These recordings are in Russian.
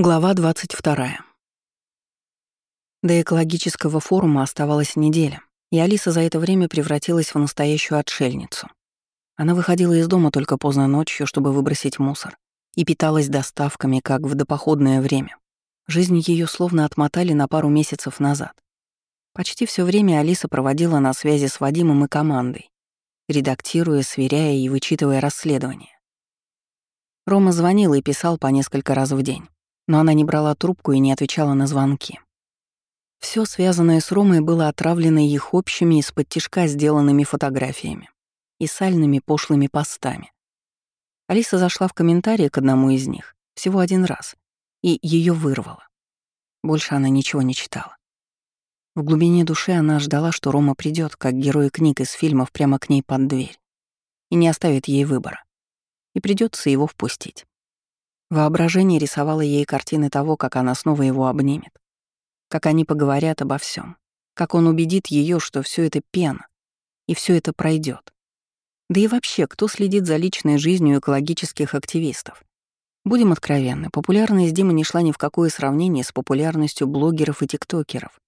Глава 22. До экологического форума оставалась неделя, и Алиса за это время превратилась в настоящую отшельницу. Она выходила из дома только поздно ночью, чтобы выбросить мусор, и питалась доставками, как в допоходное время. Жизнь ее словно отмотали на пару месяцев назад. Почти все время Алиса проводила на связи с Вадимом и командой, редактируя, сверяя и вычитывая расследования. Рома звонил и писал по несколько раз в день но она не брала трубку и не отвечала на звонки. Все связанное с Ромой было отравлено их общими из-под тишка сделанными фотографиями и сальными пошлыми постами. Алиса зашла в комментарии к одному из них всего один раз, и ее вырвало. Больше она ничего не читала. В глубине души она ждала, что Рома придет, как герой книг из фильмов, прямо к ней под дверь и не оставит ей выбора. И придется его впустить. Воображение рисовало ей картины того, как она снова его обнимет, как они поговорят обо всем, как он убедит ее, что все это пена, и все это пройдет. Да и вообще, кто следит за личной жизнью экологических активистов? Будем откровенны, популярность Димы не шла ни в какое сравнение с популярностью блогеров и тиктокеров.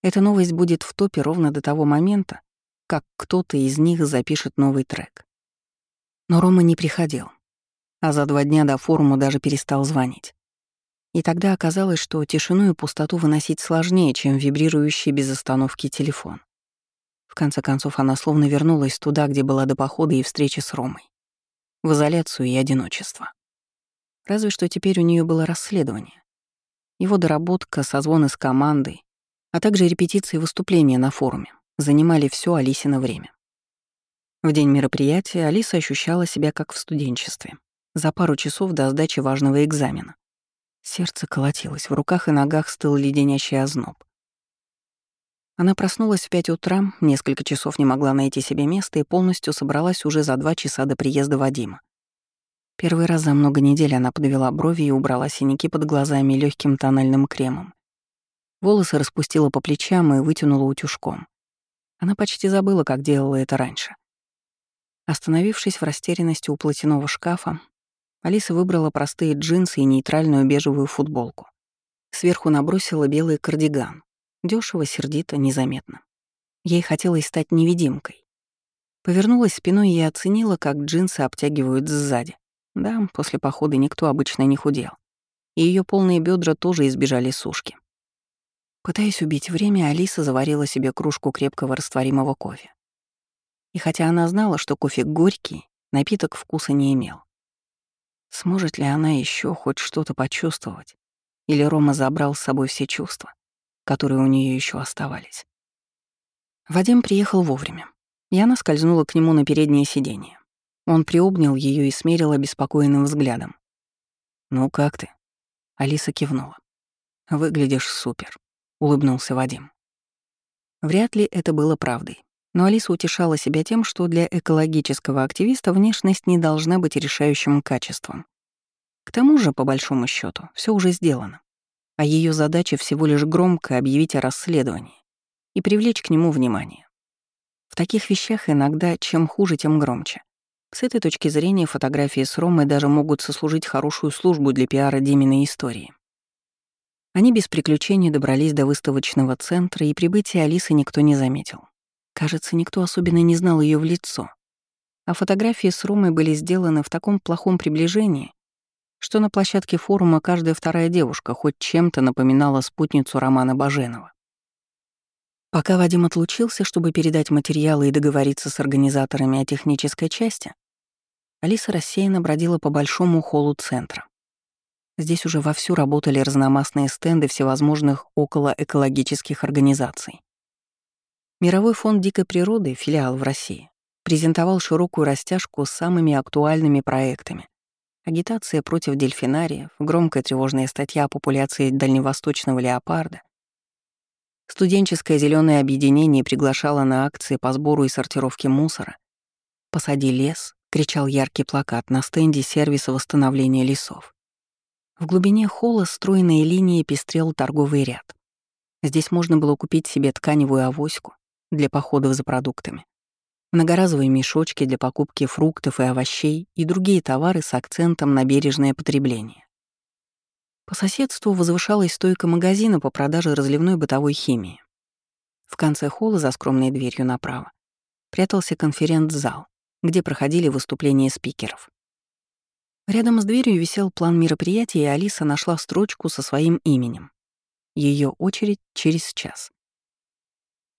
Эта новость будет в топе ровно до того момента, как кто-то из них запишет новый трек. Но Рома не приходил а за два дня до форума даже перестал звонить. И тогда оказалось, что тишину и пустоту выносить сложнее, чем вибрирующий без остановки телефон. В конце концов, она словно вернулась туда, где была до похода и встречи с Ромой. В изоляцию и одиночество. Разве что теперь у нее было расследование. Его доработка, созвоны с командой, а также репетиции выступления на форуме занимали все Алисино время. В день мероприятия Алиса ощущала себя как в студенчестве за пару часов до сдачи важного экзамена. Сердце колотилось, в руках и ногах стыл леденящий озноб. Она проснулась в пять утра, несколько часов не могла найти себе места и полностью собралась уже за два часа до приезда Вадима. Первый раз за много недель она подвела брови и убрала синяки под глазами легким тональным кремом. Волосы распустила по плечам и вытянула утюжком. Она почти забыла, как делала это раньше. Остановившись в растерянности у платяного шкафа, Алиса выбрала простые джинсы и нейтральную бежевую футболку. Сверху набросила белый кардиган. Дёшево, сердито, незаметно. Ей хотелось стать невидимкой. Повернулась спиной и оценила, как джинсы обтягивают сзади. Да, после похода никто обычно не худел. И ее полные бедра тоже избежали сушки. Пытаясь убить время, Алиса заварила себе кружку крепкого растворимого кофе. И хотя она знала, что кофе горький, напиток вкуса не имел. Сможет ли она еще хоть что-то почувствовать? Или Рома забрал с собой все чувства, которые у нее еще оставались? Вадим приехал вовремя, и она скользнула к нему на переднее сиденье. Он приобнял ее и смерил обеспокоенным взглядом. «Ну как ты?» Алиса кивнула. «Выглядишь супер», — улыбнулся Вадим. Вряд ли это было правдой. Но Алиса утешала себя тем, что для экологического активиста внешность не должна быть решающим качеством. К тому же, по большому счету, все уже сделано. А ее задача всего лишь громко объявить о расследовании и привлечь к нему внимание. В таких вещах иногда чем хуже, тем громче. С этой точки зрения фотографии с Ромой даже могут сослужить хорошую службу для пиара Диминой истории. Они без приключений добрались до выставочного центра, и прибытие Алисы никто не заметил. Кажется, никто особенно не знал ее в лицо. А фотографии с Ромой были сделаны в таком плохом приближении, что на площадке форума каждая вторая девушка хоть чем-то напоминала спутницу Романа Баженова. Пока Вадим отлучился, чтобы передать материалы и договориться с организаторами о технической части, Алиса рассеянно бродила по большому холлу центра. Здесь уже вовсю работали разномастные стенды всевозможных околоэкологических организаций. Мировой фонд дикой природы, филиал в России, презентовал широкую растяжку с самыми актуальными проектами. Агитация против дельфинариев, громкая тревожная статья о популяции дальневосточного леопарда. Студенческое зеленое объединение приглашало на акции по сбору и сортировке мусора. «Посади лес», — кричал яркий плакат на стенде сервиса восстановления лесов. В глубине холла стройной линии пестрел торговый ряд. Здесь можно было купить себе тканевую авоську, для походов за продуктами, многоразовые мешочки для покупки фруктов и овощей и другие товары с акцентом на бережное потребление. По соседству возвышалась стойка магазина по продаже разливной бытовой химии. В конце холла за скромной дверью направо прятался конференц-зал, где проходили выступления спикеров. Рядом с дверью висел план мероприятия, и Алиса нашла строчку со своим именем. Ее очередь через час.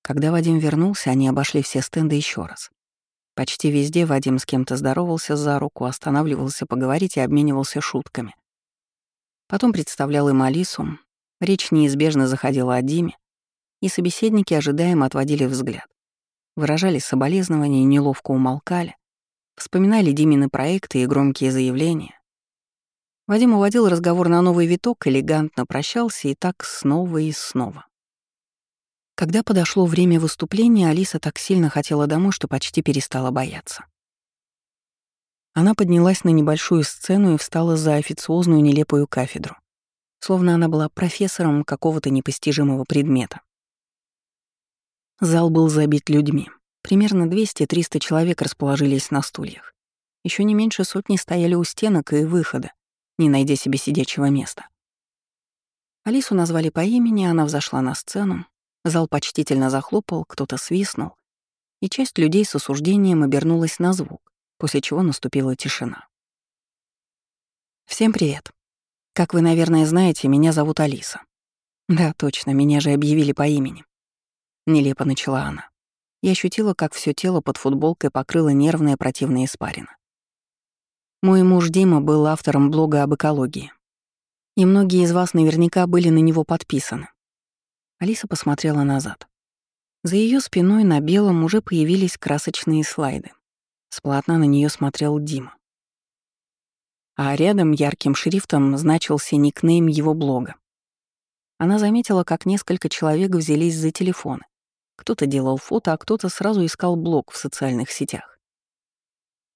Когда Вадим вернулся, они обошли все стенды еще раз. Почти везде Вадим с кем-то здоровался за руку, останавливался поговорить и обменивался шутками. Потом представлял им Алису, речь неизбежно заходила о Диме, и собеседники ожидаемо отводили взгляд. Выражали соболезнования неловко умолкали, вспоминали Димины проекты и громкие заявления. Вадим уводил разговор на новый виток, элегантно прощался и так снова и снова. Когда подошло время выступления, Алиса так сильно хотела домой, что почти перестала бояться. Она поднялась на небольшую сцену и встала за официозную нелепую кафедру, словно она была профессором какого-то непостижимого предмета. Зал был забит людьми. Примерно 200-300 человек расположились на стульях. Еще не меньше сотни стояли у стенок и выхода, не найдя себе сидячего места. Алису назвали по имени, она взошла на сцену, Зал почтительно захлопал, кто-то свистнул, и часть людей с осуждением обернулась на звук, после чего наступила тишина. «Всем привет. Как вы, наверное, знаете, меня зовут Алиса. Да, точно, меня же объявили по имени. Нелепо начала она. Я ощутила, как все тело под футболкой покрыло нервная противная испарина. Мой муж Дима был автором блога об экологии. И многие из вас наверняка были на него подписаны. Алиса посмотрела назад. За ее спиной на белом уже появились красочные слайды. Сплотно на нее смотрел Дима. А рядом ярким шрифтом значился никнейм его блога. Она заметила, как несколько человек взялись за телефоны. Кто-то делал фото, а кто-то сразу искал блог в социальных сетях.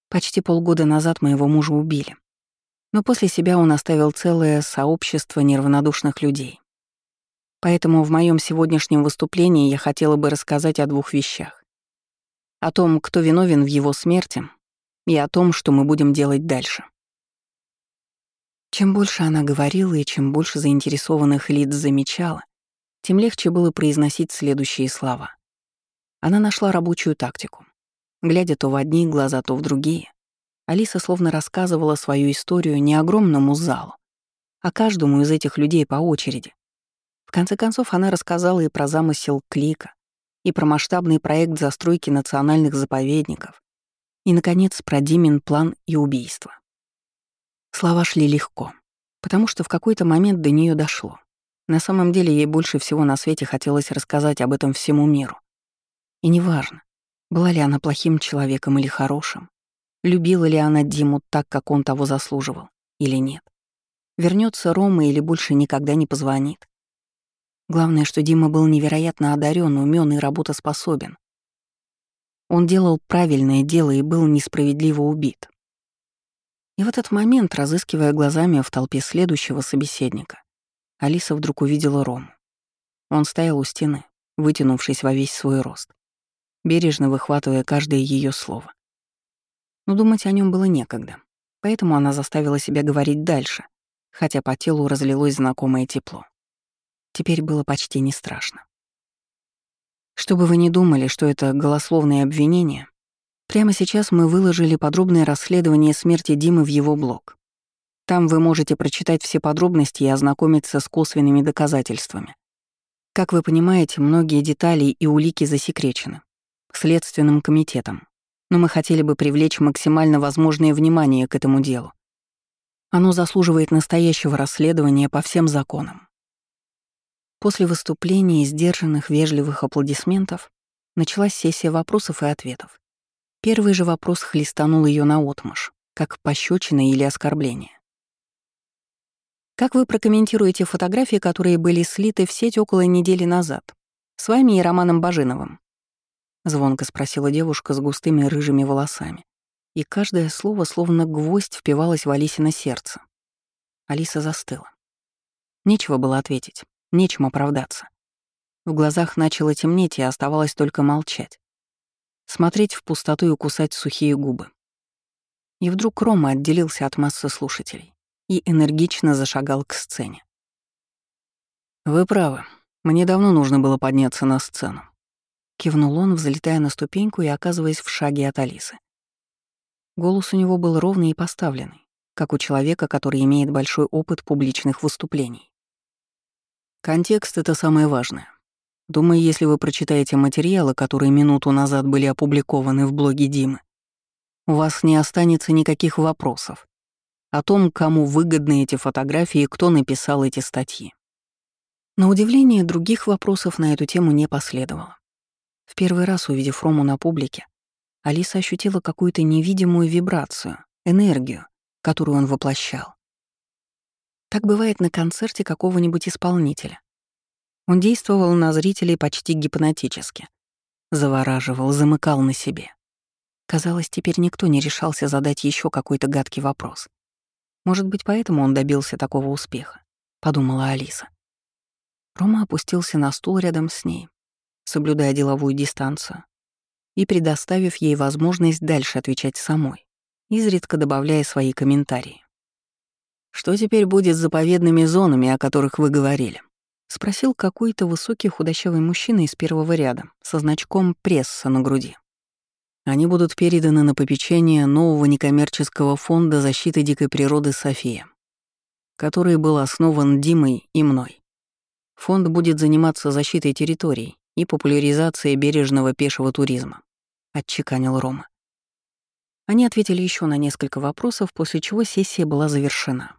Почти полгода назад моего мужа убили. Но после себя он оставил целое сообщество неравнодушных людей. Поэтому в моем сегодняшнем выступлении я хотела бы рассказать о двух вещах. О том, кто виновен в его смерти, и о том, что мы будем делать дальше. Чем больше она говорила и чем больше заинтересованных лиц замечала, тем легче было произносить следующие слова. Она нашла рабочую тактику. Глядя то в одни глаза, то в другие, Алиса словно рассказывала свою историю не огромному залу, а каждому из этих людей по очереди, конце концов, она рассказала и про замысел Клика, и про масштабный проект застройки национальных заповедников, и, наконец, про Димин план и убийство. Слова шли легко, потому что в какой-то момент до нее дошло. На самом деле ей больше всего на свете хотелось рассказать об этом всему миру. И неважно, была ли она плохим человеком или хорошим, любила ли она Диму так, как он того заслуживал, или нет. Вернется Рома или больше никогда не позвонит. Главное, что Дима был невероятно одарен, умен и работоспособен. Он делал правильное дело и был несправедливо убит. И в этот момент, разыскивая глазами в толпе следующего собеседника, Алиса вдруг увидела Рому. Он стоял у стены, вытянувшись во весь свой рост, бережно выхватывая каждое ее слово. Но думать о нем было некогда, поэтому она заставила себя говорить дальше, хотя по телу разлилось знакомое тепло. Теперь было почти не страшно. Чтобы вы не думали, что это голословные обвинения, прямо сейчас мы выложили подробное расследование смерти Димы в его блог. Там вы можете прочитать все подробности и ознакомиться с косвенными доказательствами. Как вы понимаете, многие детали и улики засекречены Следственным комитетом, но мы хотели бы привлечь максимально возможное внимание к этому делу. Оно заслуживает настоящего расследования по всем законам. После выступления и сдержанных вежливых аплодисментов началась сессия вопросов и ответов. Первый же вопрос хлестанул ее наотмашь, как пощечина или оскорбление. Как вы прокомментируете фотографии, которые были слиты в сеть около недели назад? С вами и Романом Бажиновым? Звонко спросила девушка с густыми рыжими волосами. И каждое слово, словно гвоздь, впивалось в Алисино сердце. Алиса застыла. Нечего было ответить. Нечем оправдаться. В глазах начало темнеть, и оставалось только молчать. Смотреть в пустоту и кусать сухие губы. И вдруг Рома отделился от массы слушателей. и энергично зашагал к сцене. «Вы правы. Мне давно нужно было подняться на сцену». Кивнул он, взлетая на ступеньку и оказываясь в шаге от Алисы. Голос у него был ровный и поставленный, как у человека, который имеет большой опыт публичных выступлений. Контекст — это самое важное. Думаю, если вы прочитаете материалы, которые минуту назад были опубликованы в блоге Димы, у вас не останется никаких вопросов о том, кому выгодны эти фотографии и кто написал эти статьи. На удивление, других вопросов на эту тему не последовало. В первый раз, увидев Рому на публике, Алиса ощутила какую-то невидимую вибрацию, энергию, которую он воплощал. Так бывает на концерте какого-нибудь исполнителя. Он действовал на зрителей почти гипнотически. Завораживал, замыкал на себе. Казалось, теперь никто не решался задать еще какой-то гадкий вопрос. Может быть, поэтому он добился такого успеха, подумала Алиса. Рома опустился на стул рядом с ней, соблюдая деловую дистанцию, и предоставив ей возможность дальше отвечать самой, изредка добавляя свои комментарии. «Что теперь будет с заповедными зонами, о которых вы говорили?» — спросил какой-то высокий худощавый мужчина из первого ряда со значком «пресса» на груди. Они будут переданы на попечение нового некоммерческого фонда защиты дикой природы «София», который был основан Димой и мной. Фонд будет заниматься защитой территорий и популяризацией бережного пешего туризма», — отчеканил Рома. Они ответили еще на несколько вопросов, после чего сессия была завершена.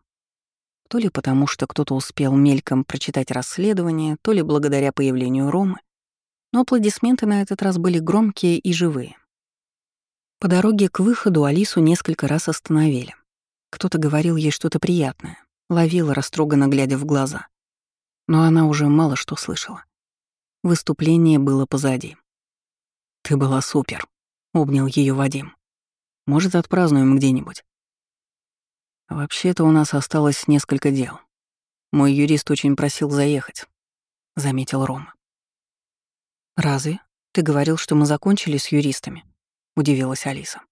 То ли потому, что кто-то успел мельком прочитать расследование, то ли благодаря появлению Ромы, но аплодисменты на этот раз были громкие и живые. По дороге к выходу Алису несколько раз остановили. Кто-то говорил ей что-то приятное, ловила, растроганно глядя в глаза. Но она уже мало что слышала. Выступление было позади. «Ты была супер», — обнял ее Вадим. «Может, отпразднуем где-нибудь?» «Вообще-то у нас осталось несколько дел. Мой юрист очень просил заехать», — заметил Рома. «Разве? Ты говорил, что мы закончили с юристами?» — удивилась Алиса.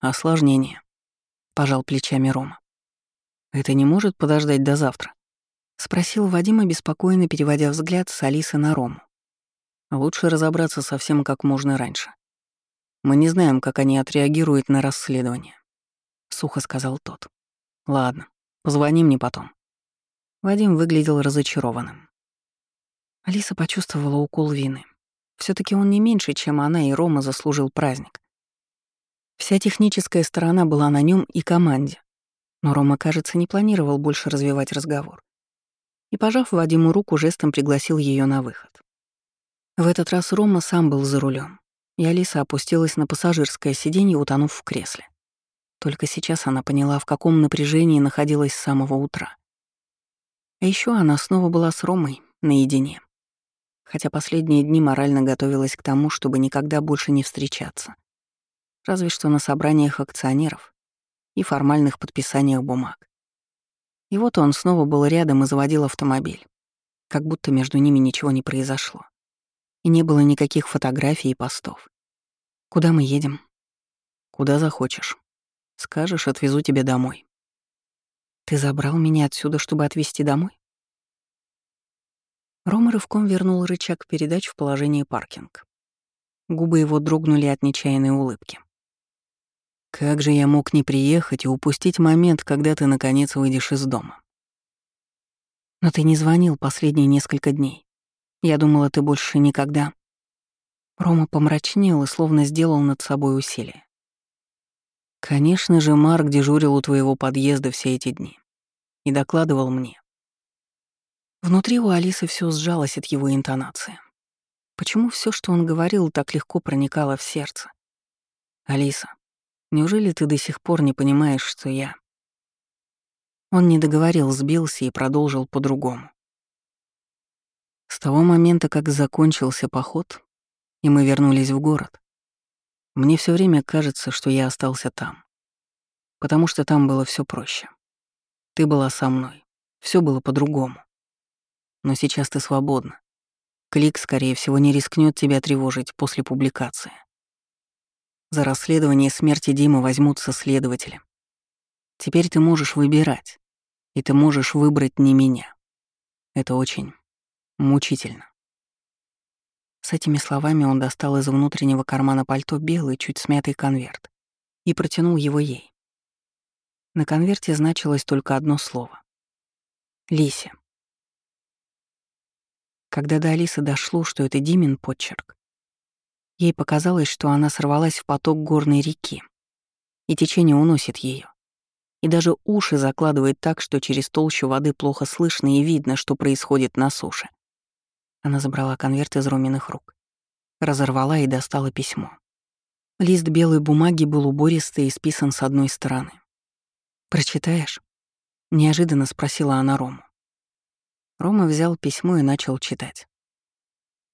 «Осложнение», — пожал плечами Рома. «Это не может подождать до завтра?» — спросил Вадим, обеспокоенно переводя взгляд с Алисы на Рому. Лучше разобраться совсем как можно раньше. Мы не знаем, как они отреагируют на расследование. Сухо сказал тот. Ладно, позвони мне потом. Вадим выглядел разочарованным. Алиса почувствовала укол вины. все таки он не меньше, чем она и Рома заслужил праздник. Вся техническая сторона была на нем и команде. Но Рома, кажется, не планировал больше развивать разговор. И, пожав Вадиму руку, жестом пригласил ее на выход. В этот раз Рома сам был за рулем, и Алиса опустилась на пассажирское сиденье, утонув в кресле. Только сейчас она поняла, в каком напряжении находилась с самого утра. А еще она снова была с Ромой наедине. Хотя последние дни морально готовилась к тому, чтобы никогда больше не встречаться. Разве что на собраниях акционеров и формальных подписаниях бумаг. И вот он снова был рядом и заводил автомобиль, как будто между ними ничего не произошло и не было никаких фотографий и постов. «Куда мы едем?» «Куда захочешь. Скажешь, отвезу тебя домой». «Ты забрал меня отсюда, чтобы отвезти домой?» Рома рывком вернул рычаг передач в положение паркинг. Губы его дрогнули от нечаянной улыбки. «Как же я мог не приехать и упустить момент, когда ты наконец выйдешь из дома?» «Но ты не звонил последние несколько дней. Я думала, ты больше никогда...» Рома помрачнел и словно сделал над собой усилие. «Конечно же, Марк дежурил у твоего подъезда все эти дни и докладывал мне». Внутри у Алисы все сжалось от его интонации. Почему все, что он говорил, так легко проникало в сердце? «Алиса, неужели ты до сих пор не понимаешь, что я...» Он не договорил, сбился и продолжил по-другому. С того момента, как закончился поход, и мы вернулись в город, мне все время кажется, что я остался там. Потому что там было все проще. Ты была со мной. Все было по-другому. Но сейчас ты свободна. Клик, скорее всего, не рискнет тебя тревожить после публикации. За расследование смерти Димы возьмутся следователи. Теперь ты можешь выбирать, И ты можешь выбрать не меня. Это очень мучительно. С этими словами он достал из внутреннего кармана пальто белый, чуть смятый конверт и протянул его ей. На конверте значилось только одно слово. Лися. Когда до Алисы дошло, что это Димин почерк, ей показалось, что она сорвалась в поток горной реки, и течение уносит ее. И даже уши закладывает так, что через толщу воды плохо слышно и видно, что происходит на суше. Она забрала конверт из Роминых рук, разорвала и достала письмо. Лист белой бумаги был убористый и списан с одной стороны. «Прочитаешь?» — неожиданно спросила она Рому. Рома взял письмо и начал читать.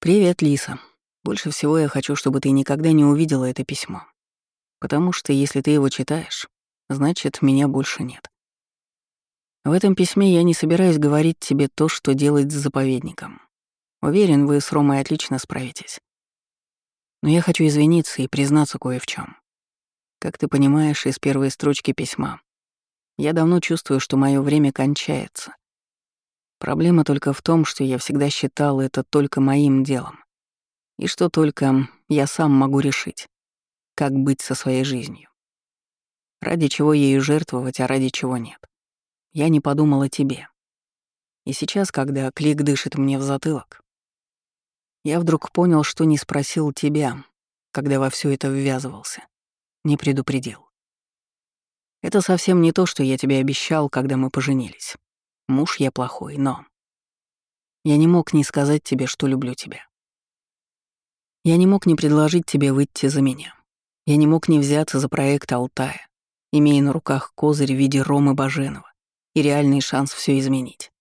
«Привет, Лиса. Больше всего я хочу, чтобы ты никогда не увидела это письмо. Потому что если ты его читаешь, значит, меня больше нет. В этом письме я не собираюсь говорить тебе то, что делать с заповедником. Уверен, вы с Ромой отлично справитесь. Но я хочу извиниться и признаться кое в чем. Как ты понимаешь из первой строчки письма, я давно чувствую, что мое время кончается. Проблема только в том, что я всегда считал это только моим делом. И что только я сам могу решить, как быть со своей жизнью. Ради чего ею жертвовать, а ради чего нет. Я не подумал о тебе. И сейчас, когда клик дышит мне в затылок, я вдруг понял, что не спросил тебя, когда во все это ввязывался. Не предупредил. Это совсем не то, что я тебе обещал, когда мы поженились. Муж я плохой, но... Я не мог не сказать тебе, что люблю тебя. Я не мог не предложить тебе выйти за меня. Я не мог не взяться за проект Алтая, имея на руках козырь в виде Ромы Баженова и реальный шанс все изменить.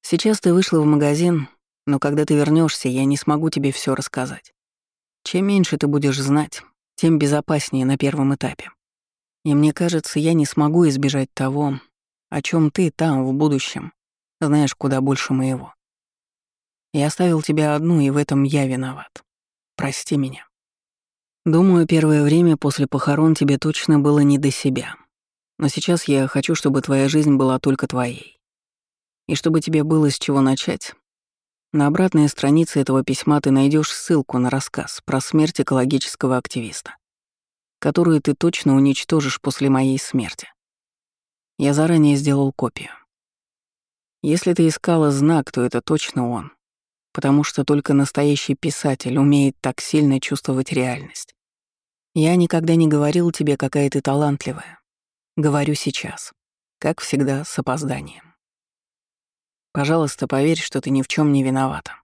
Сейчас ты вышла в магазин, но когда ты вернешься, я не смогу тебе все рассказать. Чем меньше ты будешь знать, тем безопаснее на первом этапе. И мне кажется, я не смогу избежать того, о чем ты там, в будущем, знаешь куда больше моего. Я оставил тебя одну, и в этом я виноват. Прости меня. Думаю, первое время после похорон тебе точно было не до себя. Но сейчас я хочу, чтобы твоя жизнь была только твоей. И чтобы тебе было с чего начать, на обратной странице этого письма ты найдешь ссылку на рассказ про смерть экологического активиста, которую ты точно уничтожишь после моей смерти. Я заранее сделал копию. Если ты искала знак, то это точно он, потому что только настоящий писатель умеет так сильно чувствовать реальность. Я никогда не говорил тебе, какая ты талантливая. Говорю сейчас, как всегда, с опозданием. Пожалуйста, поверь, что ты ни в чем не виновата.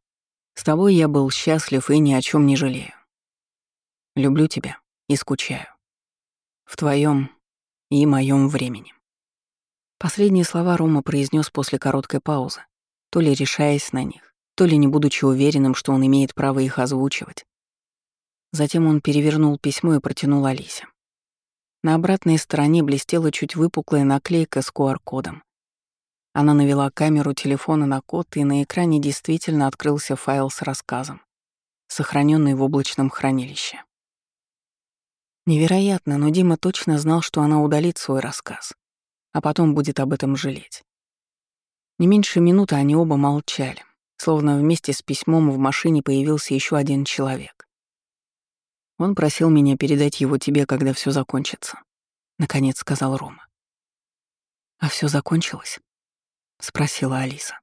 С тобой я был счастлив и ни о чем не жалею. Люблю тебя и скучаю. В твоем и моем времени. Последние слова Рома произнес после короткой паузы, то ли решаясь на них, то ли не будучи уверенным, что он имеет право их озвучивать. Затем он перевернул письмо и протянул Алисе. На обратной стороне блестела чуть выпуклая наклейка с QR-кодом, она навела камеру телефона на код, и на экране действительно открылся файл с рассказом, сохраненный в облачном хранилище. Невероятно, но Дима точно знал, что она удалит свой рассказ, а потом будет об этом жалеть. Не меньше минуты они оба молчали, словно вместе с письмом в машине появился еще один человек. Он просил меня передать его тебе, когда все закончится, наконец сказал Рома. А все закончилось? — спросила Алиса.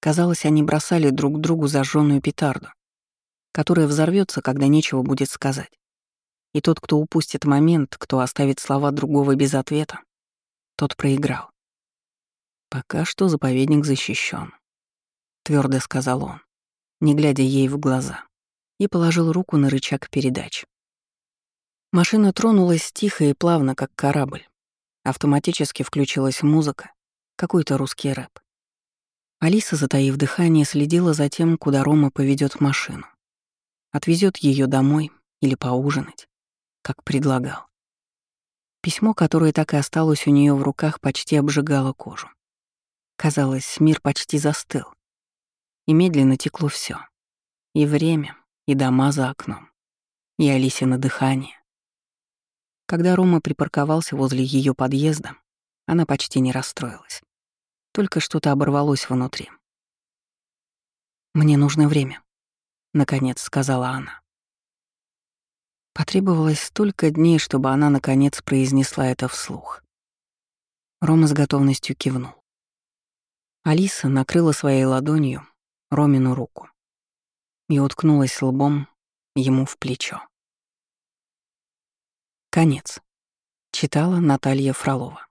Казалось, они бросали друг другу зажженную петарду, которая взорвется, когда нечего будет сказать. И тот, кто упустит момент, кто оставит слова другого без ответа, тот проиграл. «Пока что заповедник защищен, твердо сказал он, не глядя ей в глаза, и положил руку на рычаг передач. Машина тронулась тихо и плавно, как корабль. Автоматически включилась музыка, какой-то русский рэп. Алиса, затаив дыхание, следила за тем, куда Рома поведет машину. Отвезет ее домой или поужинать, как предлагал. Письмо, которое так и осталось у нее в руках, почти обжигало кожу. Казалось, мир почти застыл. И медленно текло все: И время, и дома за окном, и Алисе на дыхание. Когда Рома припарковался возле ее подъезда, Она почти не расстроилась. Только что-то оборвалось внутри. «Мне нужно время», — наконец сказала она. Потребовалось столько дней, чтобы она, наконец, произнесла это вслух. Рома с готовностью кивнул. Алиса накрыла своей ладонью Ромину руку и уткнулась лбом ему в плечо. Конец. Читала Наталья Фролова.